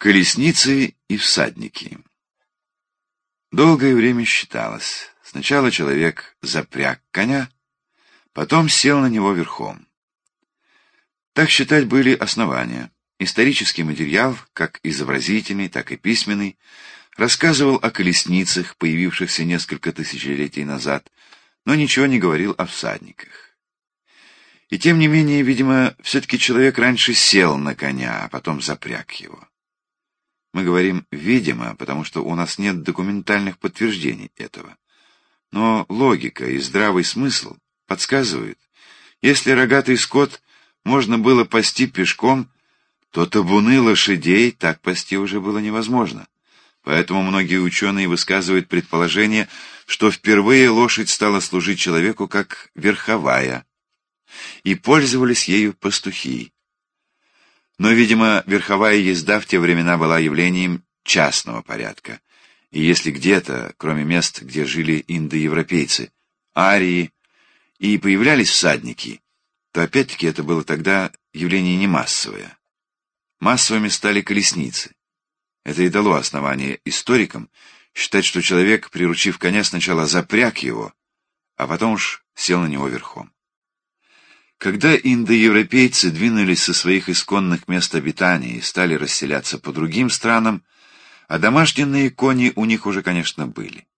Колесницы и всадники. Долгое время считалось. Сначала человек запряг коня, потом сел на него верхом. Так считать были основания. Исторический материал, как изобразительный, так и письменный, рассказывал о колесницах, появившихся несколько тысячелетий назад, но ничего не говорил о всадниках. И тем не менее, видимо, все-таки человек раньше сел на коня, а потом запряг его. Мы говорим «видимо», потому что у нас нет документальных подтверждений этого. Но логика и здравый смысл подсказывают, если рогатый скот можно было пасти пешком, то табуны лошадей так пасти уже было невозможно. Поэтому многие ученые высказывают предположение, что впервые лошадь стала служить человеку как верховая, и пользовались ею пастухи. Но, видимо, верховая езда в те времена была явлением частного порядка. И если где-то, кроме мест, где жили индоевропейцы, арии, и появлялись всадники, то опять-таки это было тогда явление не массовое. Массовыми стали колесницы. Это и дало основание историкам считать, что человек, приручив коня, сначала запряг его, а потом уж сел на него верхом. Когда индоевропейцы двинулись со своих исконных мест обитания и стали расселяться по другим странам, а домашние кони у них уже, конечно, были.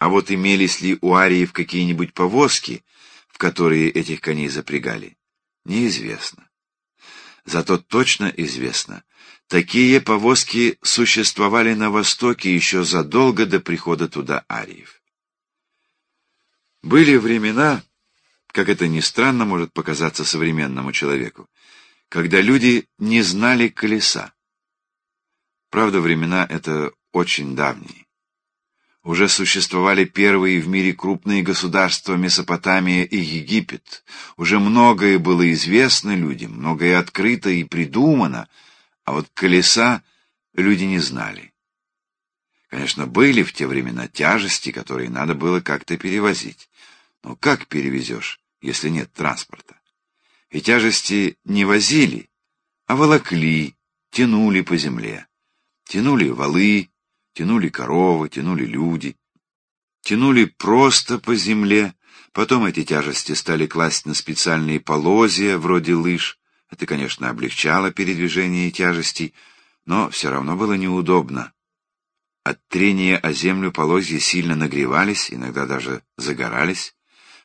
А вот имелись ли у ариев какие-нибудь повозки, в которые этих коней запрягали, неизвестно. Зато точно известно, такие повозки существовали на Востоке еще задолго до прихода туда ариев. Были времена, как это ни странно может показаться современному человеку, когда люди не знали колеса. Правда, времена это очень давние. Уже существовали первые в мире крупные государства Месопотамия и Египет. Уже многое было известно людям, многое открыто и придумано, а вот колеса люди не знали. Конечно, были в те времена тяжести, которые надо было как-то перевозить. Но как перевезешь, если нет транспорта? И тяжести не возили, а волокли, тянули по земле. Тянули валы, тянули коровы, тянули люди. Тянули просто по земле, потом эти тяжести стали класть на специальные полозья, вроде лыж. Это, конечно, облегчало передвижение тяжестей, но все равно было неудобно. От трения о землю полозья сильно нагревались, иногда даже загорались.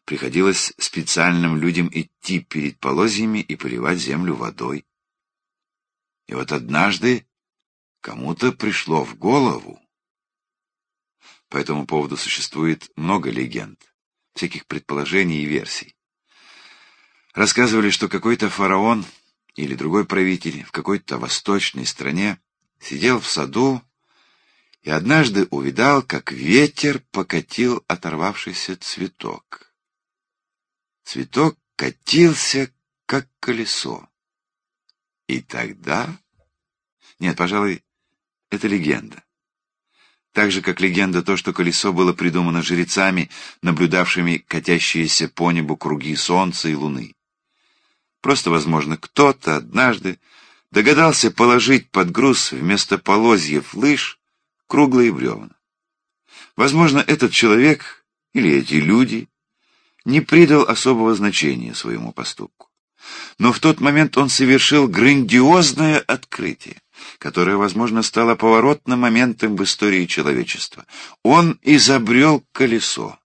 Приходилось специальным людям идти перед полозьями и поливать землю водой. И вот однажды кому-то пришло в голову. По этому поводу существует много легенд, всяких предположений и версий. Рассказывали, что какой-то фараон или другой правитель в какой-то восточной стране сидел в саду и однажды увидал, как ветер покатил оторвавшийся цветок. Цветок катился, как колесо. И тогда... Нет, пожалуй, это легенда. Так же, как легенда то, что колесо было придумано жрецами, наблюдавшими катящиеся по небу круги солнца и луны. Просто, возможно, кто-то однажды догадался положить под груз вместо полозьев лыж круглые бревна. Возможно, этот человек или эти люди не придал особого значения своему поступку. Но в тот момент он совершил грандиозное открытие, которое, возможно, стало поворотным моментом в истории человечества. Он изобрел колесо.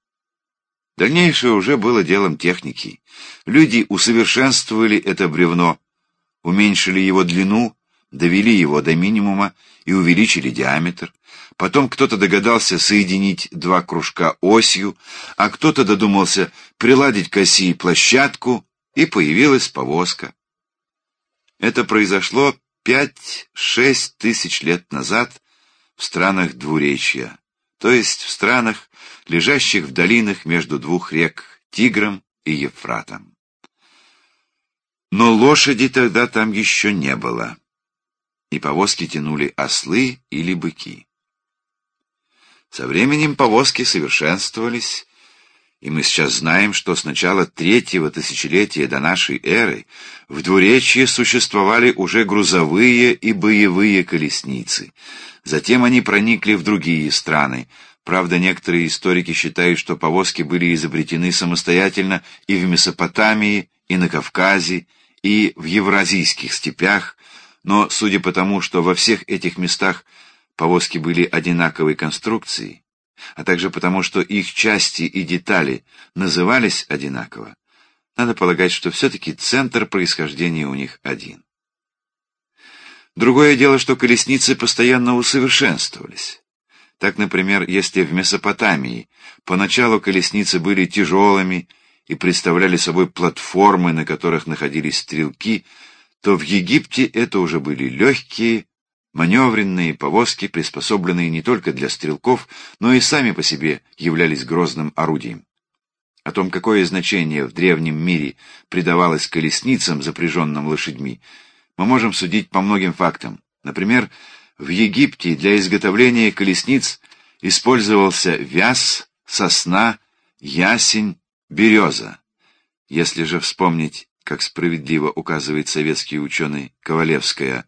Дальнейшее уже было делом техники. Люди усовершенствовали это бревно, уменьшили его длину, довели его до минимума и увеличили диаметр. Потом кто-то догадался соединить два кружка осью, а кто-то додумался приладить к оси площадку, и появилась повозка. Это произошло пять-шесть тысяч лет назад в странах двуречья, то есть в странах, лежащих в долинах между двух рек Тигром и Ефратом. Но лошади тогда там еще не было, и повозки тянули ослы или быки. Со временем повозки совершенствовались, И мы сейчас знаем, что с начала третьего тысячелетия до нашей эры в двуречье существовали уже грузовые и боевые колесницы. Затем они проникли в другие страны. Правда, некоторые историки считают, что повозки были изобретены самостоятельно и в Месопотамии, и на Кавказе, и в евразийских степях, но судя по тому, что во всех этих местах повозки были одинаковой конструкции, а также потому, что их части и детали назывались одинаково, надо полагать, что все-таки центр происхождения у них один. Другое дело, что колесницы постоянно усовершенствовались. Так, например, если в Месопотамии поначалу колесницы были тяжелыми и представляли собой платформы, на которых находились стрелки, то в Египте это уже были легкие, маневренные повозки, приспособленные не только для стрелков, но и сами по себе являлись грозным орудием. О том, какое значение в древнем мире придавалось колесницам, запряженным лошадьми, мы можем судить по многим фактам. Например, в Египте для изготовления колесниц использовался вяз, сосна, ясень, береза. Если же вспомнить, как справедливо указывает советский ученый Ковалевская,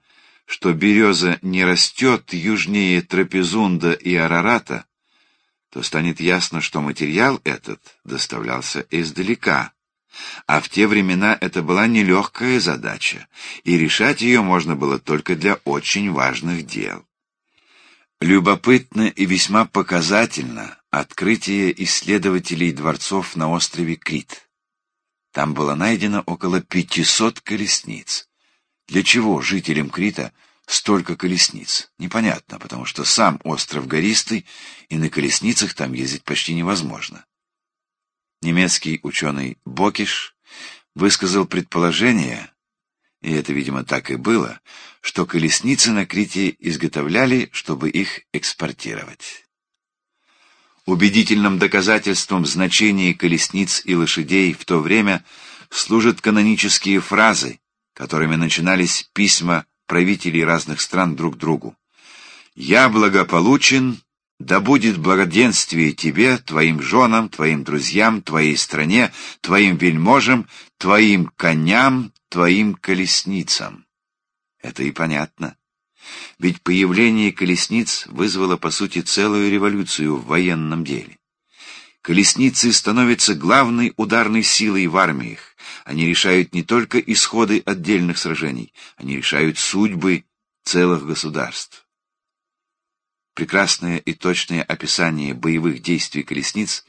что береза не растет южнее Трапезунда и Арарата, то станет ясно, что материал этот доставлялся издалека. А в те времена это была нелегкая задача, и решать ее можно было только для очень важных дел. Любопытно и весьма показательно открытие исследователей дворцов на острове Крит. Там было найдено около 500 колесниц. Для чего жителям Крита столько колесниц? Непонятно, потому что сам остров гористый, и на колесницах там ездить почти невозможно. Немецкий ученый Бокиш высказал предположение, и это, видимо, так и было, что колесницы на Крите изготовляли, чтобы их экспортировать. Убедительным доказательством значения колесниц и лошадей в то время служат канонические фразы, которыми начинались письма правителей разных стран друг другу. «Я благополучен, да будет благоденствие тебе, твоим женам, твоим друзьям, твоей стране, твоим вельможам, твоим коням, твоим колесницам. Это и понятно. Ведь появление колесниц вызвало, по сути, целую революцию в военном деле. Колесницы становятся главной ударной силой в армиях. Они решают не только исходы отдельных сражений, они решают судьбы целых государств. Прекрасное и точное описание боевых действий колесниц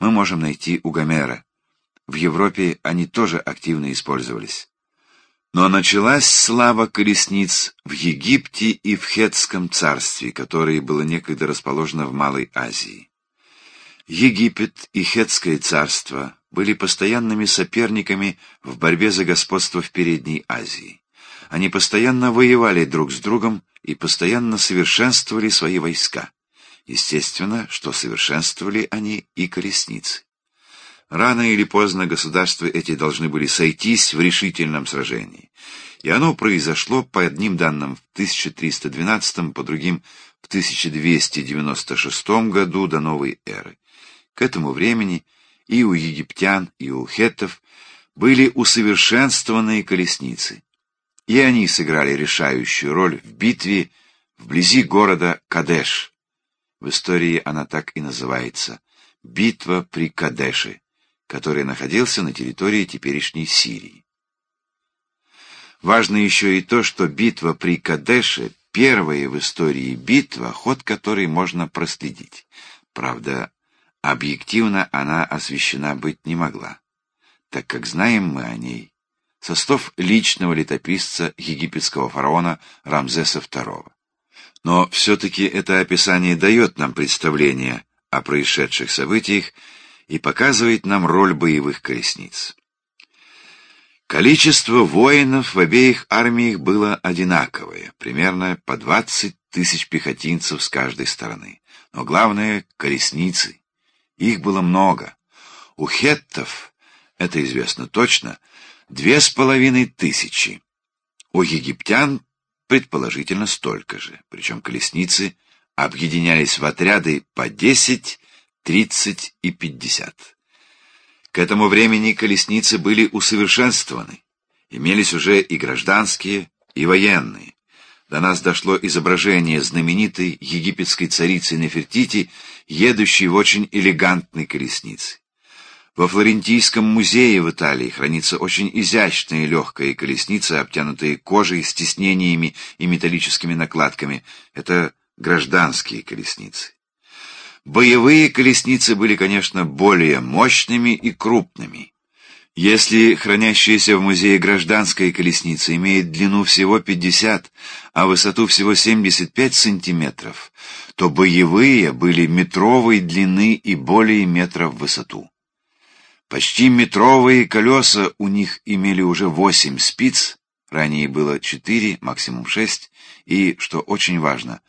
мы можем найти у Гомера. В Европе они тоже активно использовались. Но началась слава колесниц в Египте и в Хетском царстве, которое было некогда расположено в Малой Азии. Египет и Хетское царство были постоянными соперниками в борьбе за господство в Передней Азии. Они постоянно воевали друг с другом и постоянно совершенствовали свои войска. Естественно, что совершенствовали они и колесницы. Рано или поздно государства эти должны были сойтись в решительном сражении. И оно произошло по одним данным в 1312, по другим в 1296 году до новой эры. К этому времени и у египтян, и у хеттов были усовершенствованные колесницы, и они сыграли решающую роль в битве вблизи города Кадеш. В истории она так и называется «Битва при Кадеше», который находился на территории теперешней Сирии. Важно еще и то, что битва при Кадеше — первая в истории битва, ход которой можно проследить. Правда, объективно она освещена быть не могла, так как знаем мы о ней состав личного летописца египетского фараона Рамзеса II. Но все-таки это описание дает нам представление о происшедших событиях и показывает нам роль боевых колесниц. Количество воинов в обеих армиях было одинаковое, примерно по 20 тысяч пехотинцев с каждой стороны. Но главное — колесницы. Их было много. У хеттов, это известно точно, две с половиной тысячи. У египтян предположительно столько же, причем колесницы объединялись в отряды по десять, тридцать и пятьдесят. К этому времени колесницы были усовершенствованы. Имелись уже и гражданские, и военные. До нас дошло изображение знаменитой египетской царицы Нефертити, едущей в очень элегантной колеснице. Во Флорентийском музее в Италии хранится очень изящная и легкая колесница, обтянутая кожей с тиснениями и металлическими накладками. Это гражданские колесницы. Боевые колесницы были, конечно, более мощными и крупными. Если хранящаяся в музее гражданская колесница имеет длину всего 50, а высоту всего 75 сантиметров, то боевые были метровой длины и более метра в высоту. Почти метровые колеса у них имели уже 8 спиц, ранее было 4, максимум 6, и, что очень важно,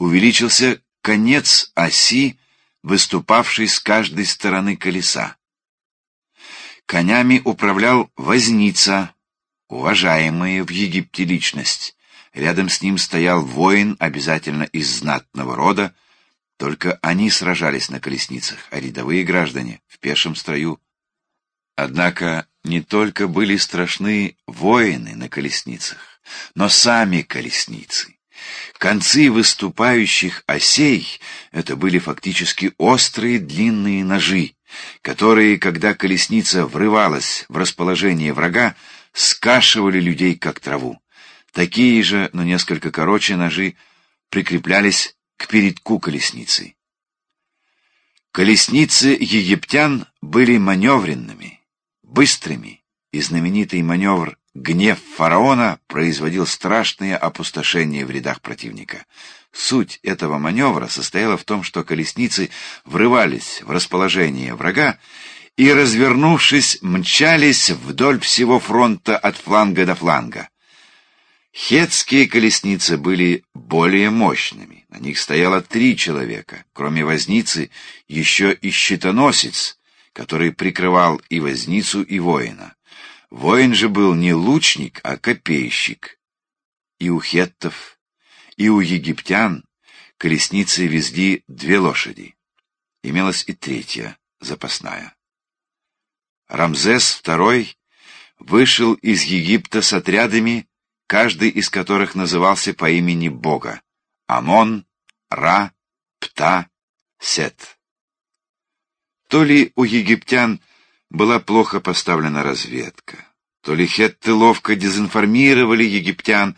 увеличился конец оси, выступавший с каждой стороны колеса. Конями управлял возница, уважаемая в Египте личность. Рядом с ним стоял воин, обязательно из знатного рода, только они сражались на колесницах, а рядовые граждане — в пешем строю. Однако не только были страшны воины на колесницах, но сами колесницы. Концы выступающих осей — это были фактически острые длинные ножи, которые, когда колесница врывалась в расположение врага, скашивали людей, как траву. Такие же, но несколько короче ножи прикреплялись к передку колесницы. Колесницы египтян были маневренными, быстрыми, и знаменитый маневр Гнев фараона производил страшные опустошения в рядах противника. Суть этого маневра состояла в том, что колесницы врывались в расположение врага и, развернувшись, мчались вдоль всего фронта от фланга до фланга. Хетские колесницы были более мощными. На них стояло три человека. Кроме возницы, еще и щитоносец, который прикрывал и возницу, и воина. Воин же был не лучник, а копейщик. И у хеттов, и у египтян колесницы везли две лошади. Имелась и третья, запасная. Рамзес II вышел из Египта с отрядами, каждый из которых назывался по имени Бога — Амон, Ра, Пта, Сет. То ли у египтян была плохо поставлена разведка. То ли хетты ловко дезинформировали египтян,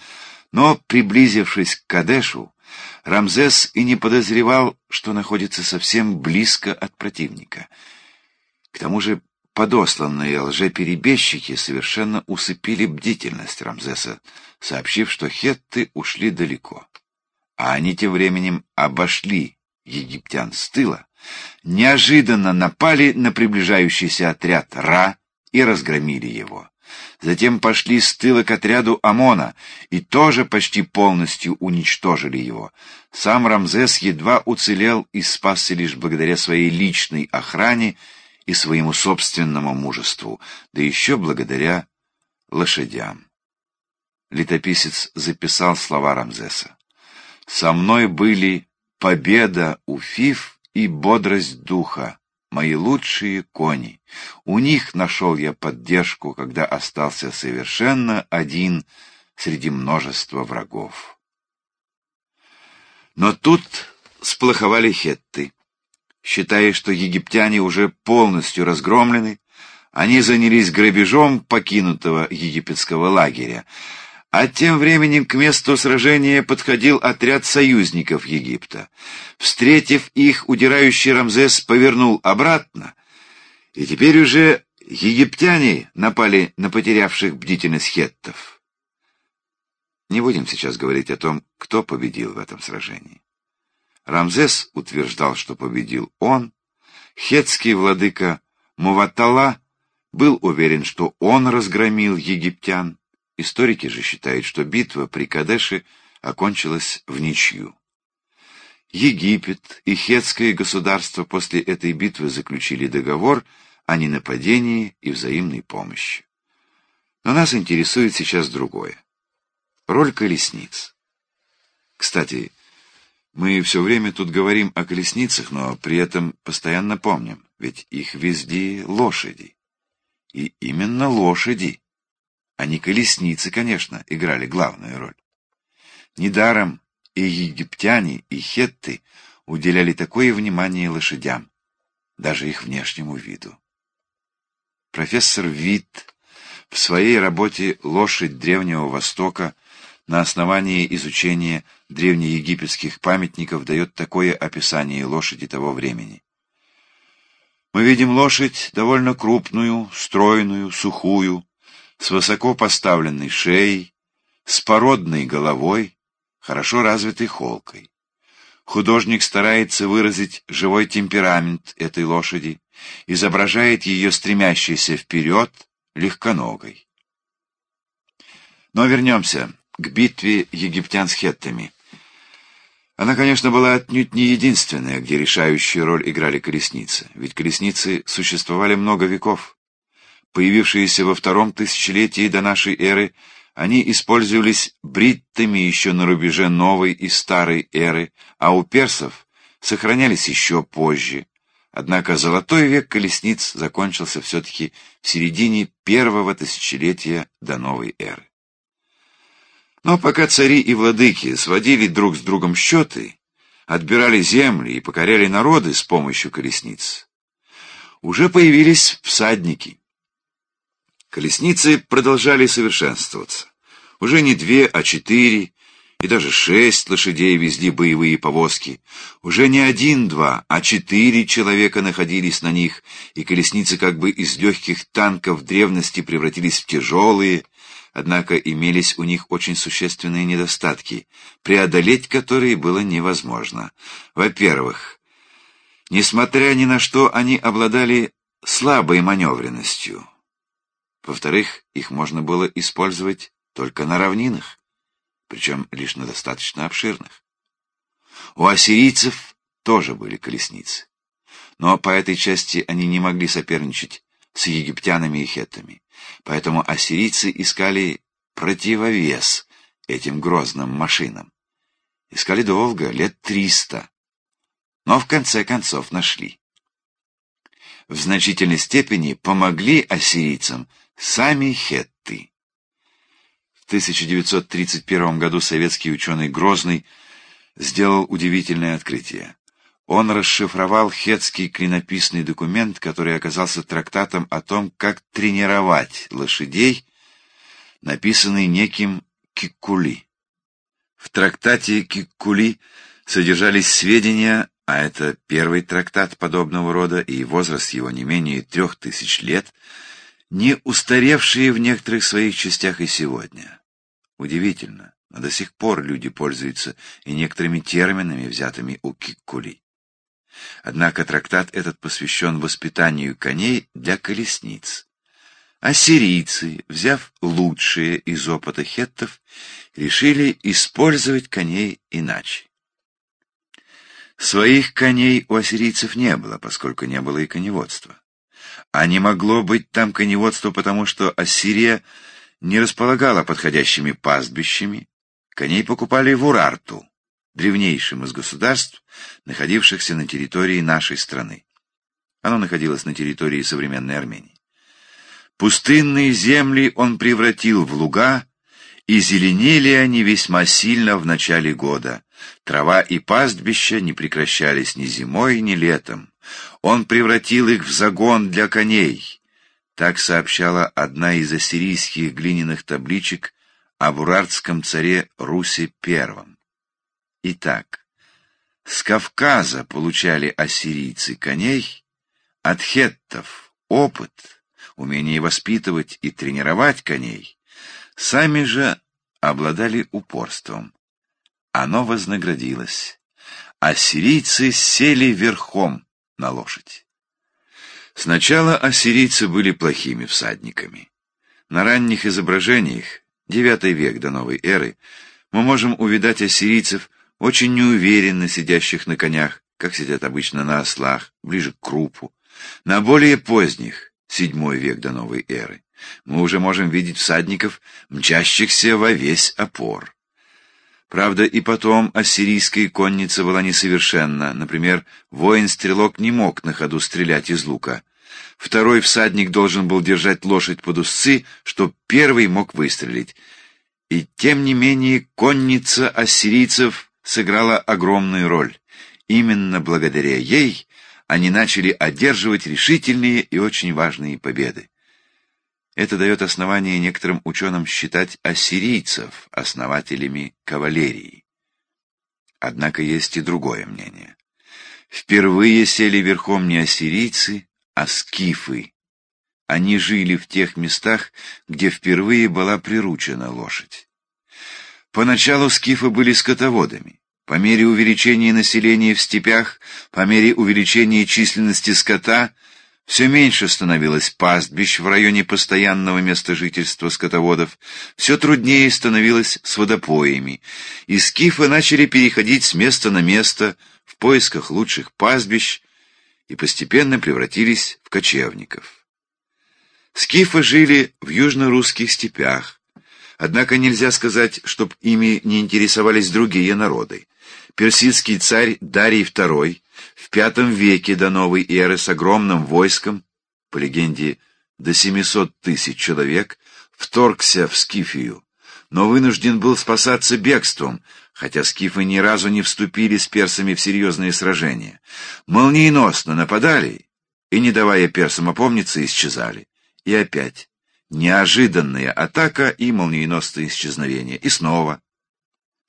но, приблизившись к Кадешу, Рамзес и не подозревал, что находится совсем близко от противника. К тому же подосланные лжеперебежчики совершенно усыпили бдительность Рамзеса, сообщив, что хетты ушли далеко. А они тем временем обошли египтян с тыла, неожиданно напали на приближающийся отряд Ра и разгромили его. Затем пошли с тыла к отряду Амона и тоже почти полностью уничтожили его. Сам Рамзес едва уцелел и спасся лишь благодаря своей личной охране и своему собственному мужеству, да еще благодаря лошадям. Летописец записал слова Рамзеса. «Со мной были победа у Фиф и бодрость духа, мои лучшие кони. У них нашел я поддержку, когда остался совершенно один среди множества врагов. Но тут сплоховали хетты. Считая, что египтяне уже полностью разгромлены, они занялись грабежом покинутого египетского лагеря, а тем временем к месту сражения подходил отряд союзников Египта. Встретив их, удирающий Рамзес повернул обратно, и теперь уже египтяне напали на потерявших бдительность хеттов. Не будем сейчас говорить о том, кто победил в этом сражении. Рамзес утверждал, что победил он, хетский владыка Муватала был уверен, что он разгромил египтян, Историки же считают, что битва при Кадеше окончилась в ничью. Египет и Хетское государство после этой битвы заключили договор о ненападении и взаимной помощи. Но нас интересует сейчас другое. Роль колесниц. Кстати, Мы все время тут говорим о колесницах, но при этом постоянно помним, ведь их везли лошади. И именно лошади, а не колесницы, конечно, играли главную роль. Недаром и египтяне, и хетты уделяли такое внимание лошадям, даже их внешнему виду. Профессор Витт в своей работе «Лошадь Древнего Востока» на основании изучения древнеегипетских памятников дает такое описание лошади того времени. Мы видим лошадь довольно крупную, стройную, сухую, с высоко поставленной шеей, с породной головой, хорошо развитой холкой. Художник старается выразить живой темперамент этой лошади, изображает ее стремящейся вперед, легконогой. Но вернемся к битве египтян с хеттами. Она, конечно, была отнюдь не единственная, где решающую роль играли колесницы, ведь колесницы существовали много веков. Появившиеся во втором тысячелетии до нашей эры, они использовались бриттами еще на рубеже новой и старой эры, а у персов сохранялись еще позже. Однако золотой век колесниц закончился все-таки в середине первого тысячелетия до новой эры. Но пока цари и владыки сводили друг с другом счеты, отбирали земли и покоряли народы с помощью колесниц, уже появились всадники. Колесницы продолжали совершенствоваться. Уже не две, а четыре и даже шесть лошадей везли боевые повозки. Уже не один-два, а четыре человека находились на них, и колесницы как бы из легких танков древности превратились в тяжелые, однако имелись у них очень существенные недостатки, преодолеть которые было невозможно. Во-первых, несмотря ни на что, они обладали слабой маневренностью. Во-вторых, их можно было использовать только на равнинах, причем лишь на достаточно обширных. У ассирийцев тоже были колесницы, но по этой части они не могли соперничать с египтянами и хеттами, поэтому ассирийцы искали противовес этим грозным машинам. Искали долго, лет триста, но в конце концов нашли. В значительной степени помогли ассирийцам сами хетты. В 1931 году советский ученый Грозный сделал удивительное открытие. Он расшифровал хетский клинописный документ, который оказался трактатом о том, как тренировать лошадей, написанный неким Киккули. В трактате Киккули содержались сведения, а это первый трактат подобного рода, и возраст его не менее трех тысяч лет, не устаревшие в некоторых своих частях и сегодня. Удивительно, но до сих пор люди пользуются и некоторыми терминами, взятыми у Киккули. Однако трактат этот посвящен воспитанию коней для колесниц. Ассирийцы, взяв лучшее из опыта хеттов, решили использовать коней иначе. Своих коней у ассирийцев не было, поскольку не было и коневодства. А не могло быть там коневодства, потому что Ассирия не располагала подходящими пастбищами. Коней покупали в Урарту, древнейшем из государств, находившихся на территории нашей страны. Оно находилось на территории современной Армении. Пустынные земли он превратил в луга, и зеленели они весьма сильно в начале года. Трава и пастбища не прекращались ни зимой, ни летом. Он превратил их в загон для коней. Так сообщала одна из ассирийских глиняных табличек о бурардском царе Русе I. Итак, с Кавказа получали ассирийцы коней, от хеттов — опыт, умение воспитывать и тренировать коней, сами же обладали упорством. Оно вознаградилось. Ассирийцы сели верхом, на лошадь. Сначала ассирийцы были плохими всадниками. На ранних изображениях, IX век до новой эры, мы можем увидать ассирийцев очень неуверенно сидящих на конях, как сидят обычно на ослах, ближе к крупу. На более поздних, VII век до новой эры, мы уже можем видеть всадников, мчащихся во весь опор. Правда, и потом ассирийская конница была несовершенна. Например, воин-стрелок не мог на ходу стрелять из лука. Второй всадник должен был держать лошадь под узцы, чтоб первый мог выстрелить. И тем не менее конница ассирийцев сыграла огромную роль. Именно благодаря ей они начали одерживать решительные и очень важные победы. Это дает основание некоторым ученым считать ассирийцев основателями кавалерии. Однако есть и другое мнение. Впервые сели верхом не ассирийцы, а скифы. Они жили в тех местах, где впервые была приручена лошадь. Поначалу скифы были скотоводами. По мере увеличения населения в степях, по мере увеличения численности скота – все меньше становилось пастбищ в районе постоянного места жительства скотоводов, все труднее становилось с водопоями, и скифы начали переходить с места на место в поисках лучших пастбищ и постепенно превратились в кочевников. Скифы жили в южно-русских степях, однако нельзя сказать, чтоб ими не интересовались другие народы. Персидский царь Дарий II в V веке до новой эры с огромным войском, по легенде до 700 тысяч человек, вторгся в Скифию, но вынужден был спасаться бегством, хотя скифы ни разу не вступили с персами в серьезные сражения. Молниеносно нападали и, не давая персам опомниться, исчезали. И опять неожиданная атака и молниеносное исчезновение. И снова.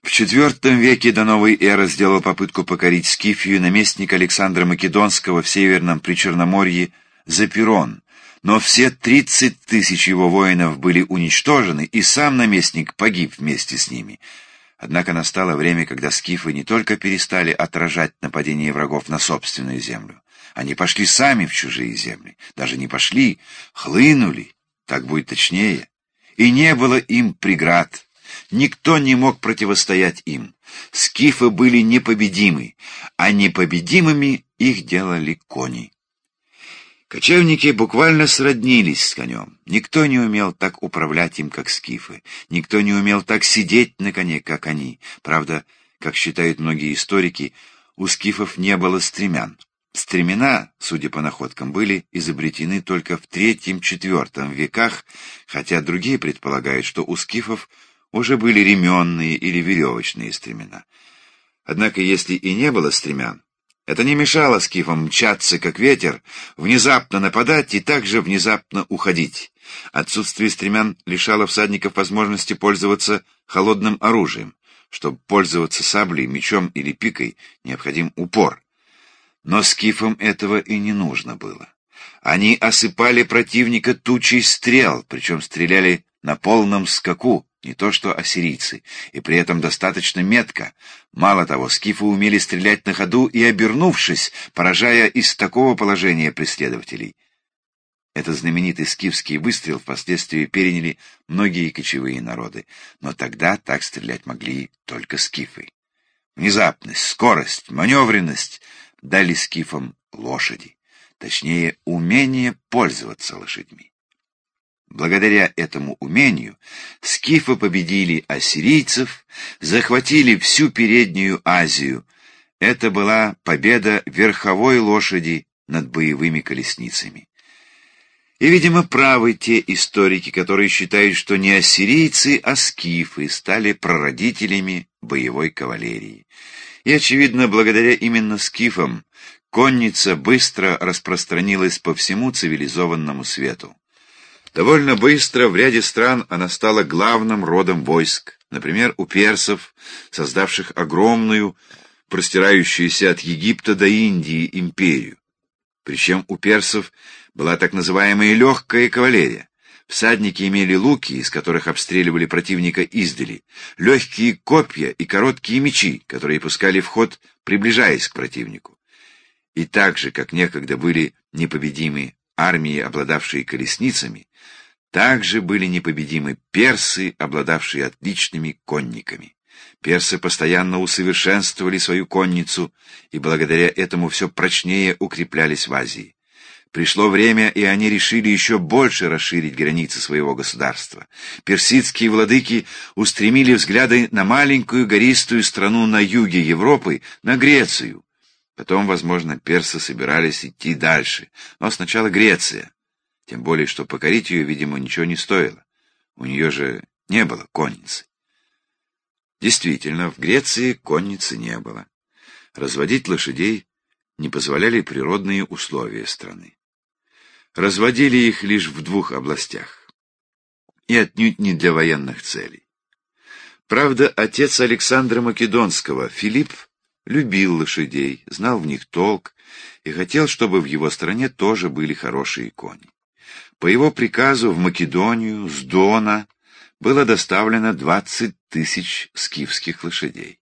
В IV веке до новой эры сделал попытку покорить Скифию наместник Александра Македонского в Северном Причерноморье Запирон, но все 30 тысяч его воинов были уничтожены, и сам наместник погиб вместе с ними. Однако настало время, когда скифы не только перестали отражать нападение врагов на собственную землю, они пошли сами в чужие земли, даже не пошли, хлынули, так будет точнее, и не было им преград, Никто не мог противостоять им. Скифы были непобедимы, а непобедимыми их делали кони. Кочевники буквально сроднились с конем. Никто не умел так управлять им, как скифы. Никто не умел так сидеть на коне, как они. Правда, как считают многие историки, у скифов не было стремян. Стремена, судя по находкам, были изобретены только в третьем-четвертом веках, хотя другие предполагают, что у скифов уже были ременные или веревочные стремена. Однако, если и не было стремян, это не мешало скифам мчаться, как ветер, внезапно нападать и также внезапно уходить. Отсутствие стремян лишало всадников возможности пользоваться холодным оружием. Чтобы пользоваться саблей, мечом или пикой, необходим упор. Но скифам этого и не нужно было. Они осыпали противника тучей стрел, причем стреляли на полном скаку, не то что ассирийцы, и при этом достаточно метко. Мало того, скифы умели стрелять на ходу и, обернувшись, поражая из такого положения преследователей. Этот знаменитый скифский выстрел впоследствии переняли многие кочевые народы, но тогда так стрелять могли только скифы. Внезапность, скорость, маневренность дали скифам лошади, точнее, умение пользоваться лошадьми. Благодаря этому умению скифы победили ассирийцев, захватили всю Переднюю Азию. Это была победа верховой лошади над боевыми колесницами. И, видимо, правы те историки, которые считают, что не ассирийцы, а скифы стали прародителями боевой кавалерии. И, очевидно, благодаря именно скифам конница быстро распространилась по всему цивилизованному свету. Довольно быстро в ряде стран она стала главным родом войск, например, у персов, создавших огромную, простирающуюся от Египта до Индии империю. Причем у персов была так называемая легкая кавалерия. Всадники имели луки, из которых обстреливали противника издали, легкие копья и короткие мечи, которые пускали в ход, приближаясь к противнику. И так же, как некогда были непобедимы армии, обладавшие колесницами, также были непобедимы персы, обладавшие отличными конниками. Персы постоянно усовершенствовали свою конницу и благодаря этому все прочнее укреплялись в Азии. Пришло время, и они решили еще больше расширить границы своего государства. Персидские владыки устремили взгляды на маленькую гористую страну на юге Европы, на Грецию. Потом, возможно, персы собирались идти дальше, но сначала Греция. Тем более, что покорить ее, видимо, ничего не стоило. У нее же не было конницы. Действительно, в Греции конницы не было. Разводить лошадей не позволяли природные условия страны разводили их лишь в двух областях. И отнюдь не для военных целей. Правда, отец Александра Македонского, Филипп, любил лошадей, знал в них толк и хотел, чтобы в его стране тоже были хорошие кони. По его приказу в Македонию с Дона было доставлено 20 тысяч скифских лошадей.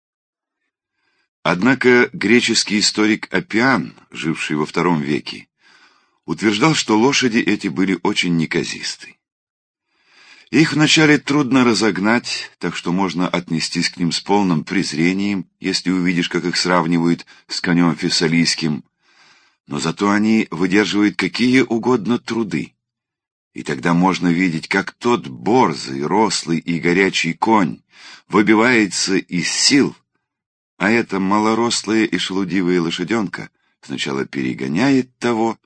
Однако греческий историк Апиан, живший во втором веке, утверждал, что лошади эти были очень неказисты. Их вначале трудно разогнать, так что можно отнестись к ним с полным презрением, если увидишь, как их сравнивают с конем фессалийским, но зато они выдерживают какие угодно труды. И тогда можно видеть, как тот борзый, рослый и горячий конь выбивается из сил, а эта малорослая и шелудивая лошаденка сначала перегоняет того,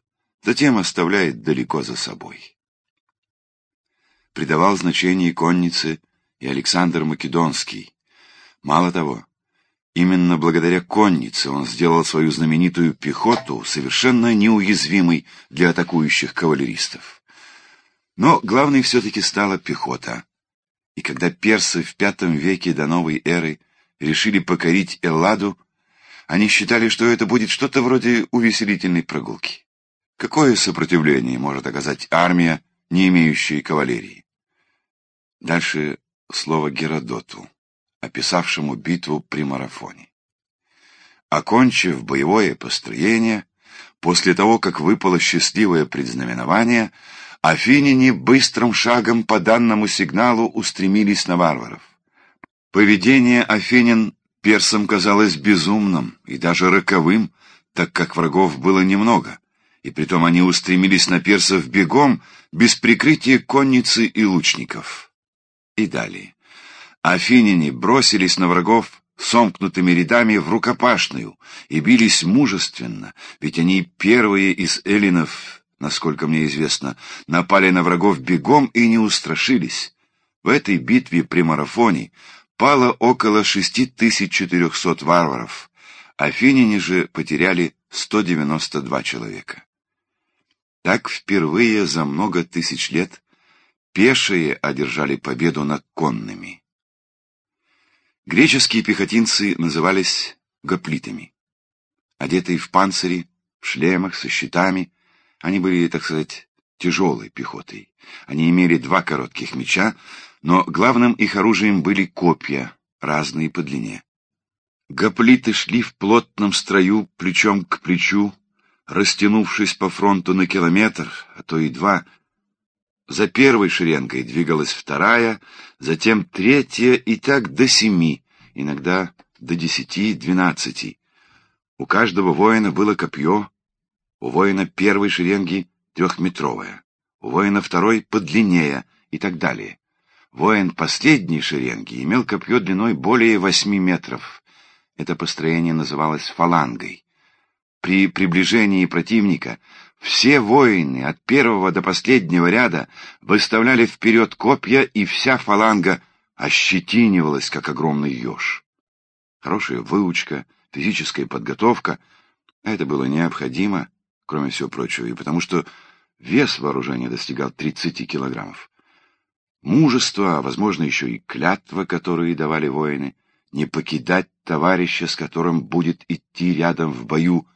затем оставляет далеко за собой. Придавал значение коннице и Александр Македонский. Мало того, именно благодаря коннице он сделал свою знаменитую пехоту совершенно неуязвимой для атакующих кавалеристов. Но главной все-таки стала пехота. И когда персы в V веке до новой эры решили покорить Элладу, они считали, что это будет что-то вроде увеселительной прогулки. Какое сопротивление может оказать армия, не имеющая кавалерии? Дальше слово Геродоту, описавшему битву при марафоне. Окончив боевое построение, после того, как выпало счастливое предзнаменование, афиняне быстрым шагом по данному сигналу устремились на варваров. Поведение афинян персам казалось безумным и даже роковым, так как врагов было немного, и притом они устремились на персов бегом, без прикрытия конницы и лучников. И далее. Афиняне бросились на врагов сомкнутыми рядами в рукопашную и бились мужественно, ведь они первые из эллинов, насколько мне известно, напали на врагов бегом и не устрашились. В этой битве при марафоне пало около 6400 варваров, афиняне же потеряли 192 человека. Так впервые за много тысяч лет пешие одержали победу над конными. Греческие пехотинцы назывались гоплитами. Одетые в панцири, в шлемах, со щитами, они были, так сказать, тяжелой пехотой. Они имели два коротких меча, но главным их оружием были копья, разные по длине. Гоплиты шли в плотном строю, плечом к плечу, растянувшись по фронту на километр, а то и два. За первой шеренгой двигалась вторая, затем третья и так до семи, иногда до десяти-двенадцати. У каждого воина было копье, у воина первой шеренги трехметровое, у воина второй подлиннее и так далее. Воин последней шеренги имел копье длиной более восьми метров. Это построение называлось фалангой. При приближении противника все воины от первого до последнего ряда выставляли вперед копья, и вся фаланга ощетинивалась, как огромный еж. Хорошая выучка, физическая подготовка — это было необходимо, кроме всего прочего, и потому что вес вооружения достигал 30 килограммов. Мужество, а возможно еще и клятва, которые давали воины, не покидать товарища, с которым будет идти рядом в бою,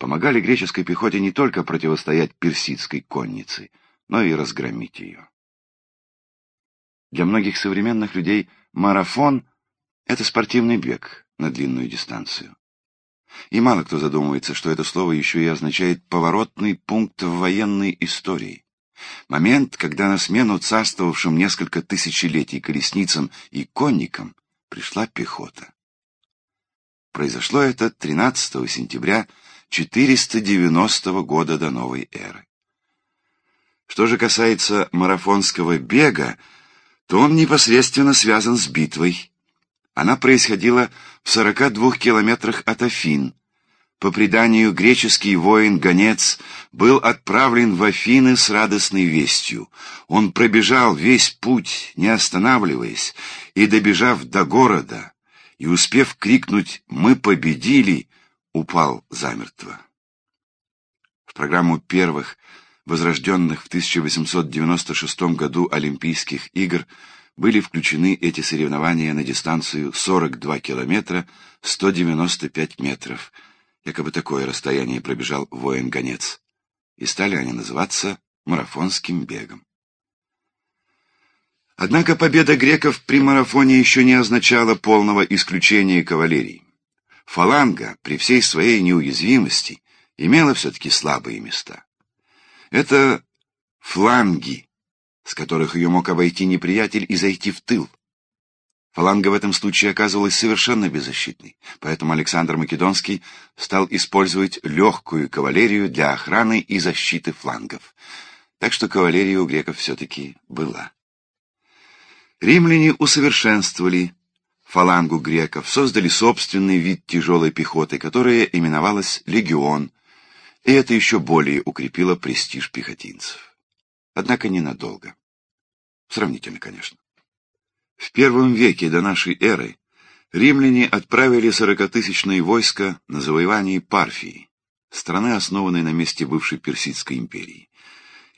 помогали греческой пехоте не только противостоять персидской коннице, но и разгромить ее. Для многих современных людей марафон — это спортивный бег на длинную дистанцию. И мало кто задумывается, что это слово еще и означает поворотный пункт в военной истории. Момент, когда на смену царствовавшим несколько тысячелетий колесницам и конникам пришла пехота. Произошло это 13 сентября 490 года до новой эры. Что же касается марафонского бега, то он непосредственно связан с битвой. Она происходила в 42 километрах от Афин. По преданию, греческий воин-гонец был отправлен в Афины с радостной вестью. Он пробежал весь путь, не останавливаясь, и, добежав до города, и успев крикнуть «Мы победили!», упал замертво. В программу первых возрожденных в 1896 году Олимпийских игр были включены эти соревнования на дистанцию 42 километра 195 метров. Якобы такое расстояние пробежал воин-гонец. И стали они называться марафонским бегом. Однако победа греков при марафоне еще не означала полного исключения кавалерии. Фаланга, при всей своей неуязвимости, имела все-таки слабые места. Это фланги, с которых ее мог обойти неприятель и зайти в тыл. Фаланга в этом случае оказывалась совершенно беззащитной, поэтому Александр Македонский стал использовать легкую кавалерию для охраны и защиты флангов. Так что кавалерия у греков все-таки была. Римляне усовершенствовали фалангу греков, создали собственный вид тяжелой пехоты, которая именовалась легион, и это еще более укрепило престиж пехотинцев. Однако ненадолго. Сравнительно, конечно. В первом веке до нашей эры римляне отправили сорокатысячные войска на завоевание Парфии, страны, основанной на месте бывшей Персидской империи.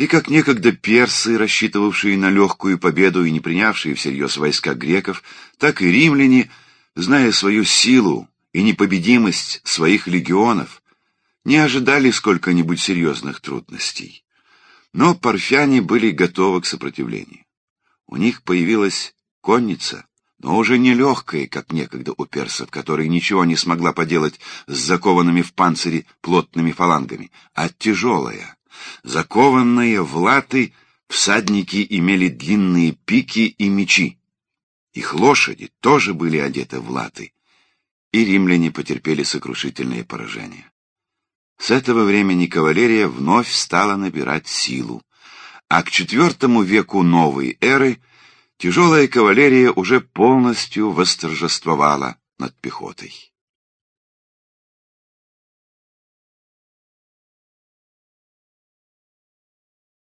И как некогда персы, рассчитывавшие на легкую победу и не принявшие всерьез войска греков, так и римляне, зная свою силу и непобедимость своих легионов, не ожидали сколько-нибудь серьезных трудностей. Но парфяне были готовы к сопротивлению. У них появилась конница, но уже не легкая, как некогда у персов, которая ничего не смогла поделать с закованными в панцире плотными фалангами, а тяжелая. Закованные в латы, всадники имели длинные пики и мечи. Их лошади тоже были одеты в латы, и римляне потерпели сокрушительное поражение. С этого времени кавалерия вновь стала набирать силу, а к IV веку новой эры тяжелая кавалерия уже полностью восторжествовала над пехотой.